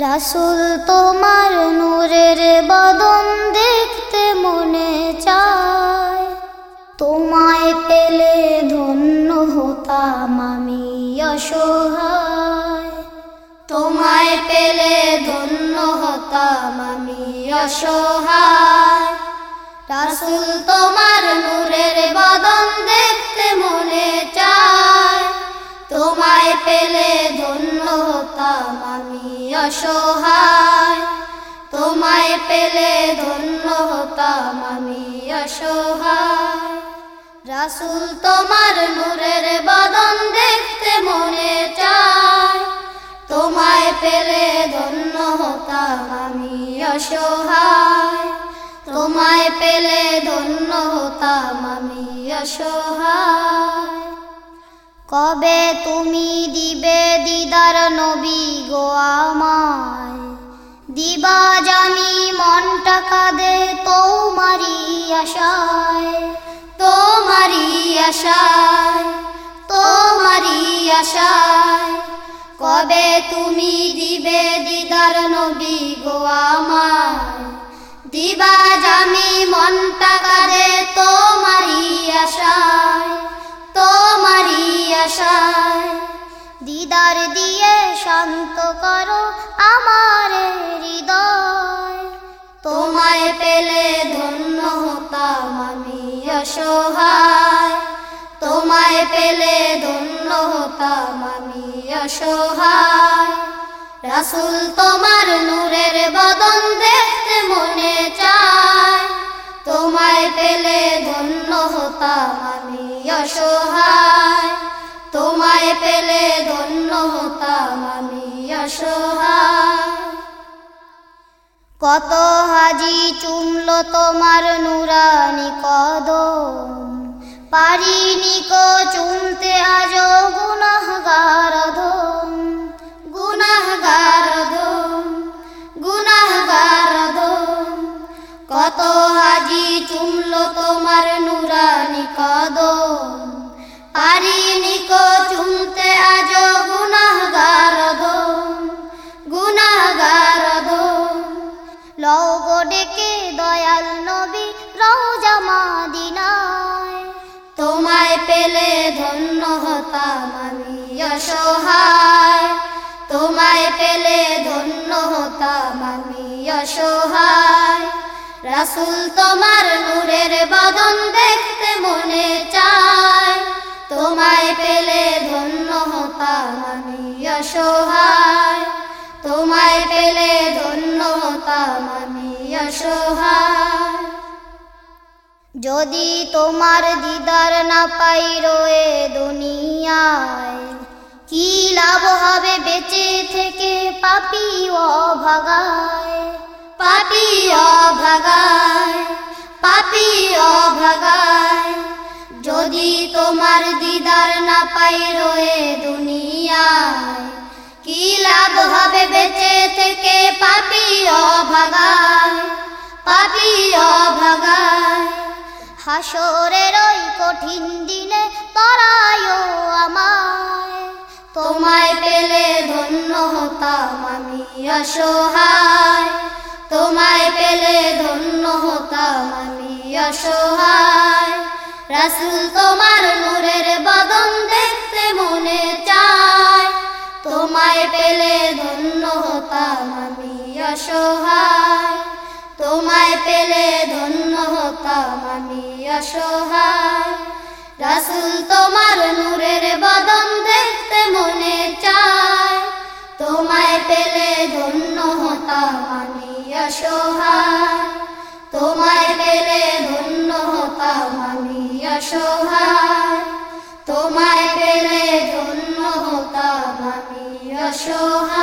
রাসুল তোমার নূরের বদন দেখতে মনে চায়। তোমায় পেলে ধন্য হতাম আমি অসহায়। তোমায় পেলে ধন্য হতাম আমি অসহায়। রাসুল তোমার নূরের বদন দেখতে মনে চায়। তোমায় পেলে অসহায়, তোমায় পেলে ধন্য হতাম আমি অসহায়। রাসুল তোমার নূরের বদন দেখতে মনে চায়, তোমায় পেলে ধন্য হতাম আমি অসহায়। তোমায় পেলে ধন্য হতাম আমি অসহায়। কবে তুমি দিবে দিদার নবী গো আমায় দিবা জানি মনটা কাঁদে তোমারি আশায় তোমারি আশায় তোমারি আশায়। কবে তুমি দিবে দিদার নবী গো আমায়? দিবা জামি মনটা কাঁদে তোমারি আশায়। দিদার দিয়ে শান্ত করো আমার হৃদয়। তোমায় পেলে ধন্য হতাম আমি অসহায়। তোমায় পেলে ধন্য হতাম আমি অসহায়। রাসুল তোমার নূরের বদন দেখতে মনে চায়। তোমায় পেলে ধন্য হতাম আমি অসহায়। পেলে ধন্য হতাম আমি অসহায়। কত হাজি চুমল তোমার নুরানি কদম। পারিনি কো চুমতে আজ গুনাহগার গুনাহগার গুনাহগার কত হাজি চুমল তোমার নুরানি কদম। পারিনি কো ডেকে দয়াল নবী রওজা মাদিনায়। তোমায় পেলে ধন্য হতাম আমি অসহায়। তোমায় পেলে ধন্য হতাম আমি অসহায়। রাসুল তোমার নূরের বদন দেখতে মনে চায়। তোমায় পেলে ধন্য হতাম আমি অসহায়। যদি তোমার দিদার না পাই রয়ে দুনিয়ায়, কি লাভ হবে বেঁচে থেকে পাপি অভাগায়? পাপি অভাগায় পাপি অভাগায়। যদি তোমার দিদার না পাই রয়ে দুনিয়ায়, কি লাভ হবে বেঁচে থেকে পাপি অভাগায়? হাসরের ওই কঠিন দিনে তরায় আমায়। তোমায় পেলে ধন্য হতাম আমি অসহায়। তোমায় পেলে ধন্য হতাম আমি অসহায়। রাসুল তোমার নূরের বদন দেখতে মনে চায়। তোমায় পেলে ধন্য হতাম আমি অসহায়। তোমায় পেলে আমি অসহায়। রাসুল তোমার নূরের বদন দেখতে মনে চায়। তোমায় পেলে ধন্য হতাম আমি অসহায়। তোমায় পেলে ধন্য হতাম আমি অসহায়। তোমায় পেলে ধন্য হতাম আমি অসহায়।